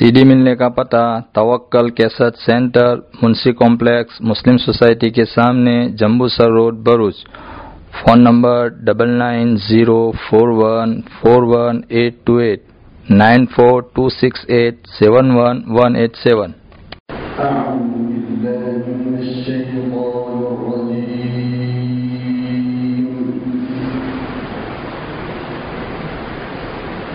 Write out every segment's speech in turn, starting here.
CD मिलने का पता Tawakkal cassette centre Munshi complex Muslim society के सामने Jambusar road Bharuch phone number double nine zero four one four one eight two eight nine four two six eight seven one one eight seven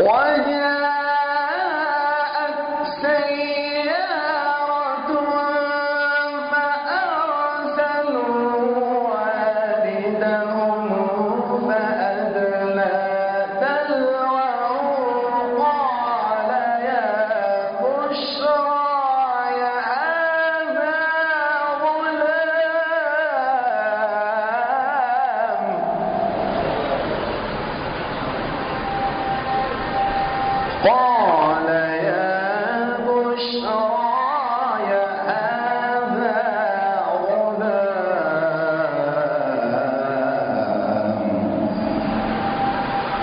Why do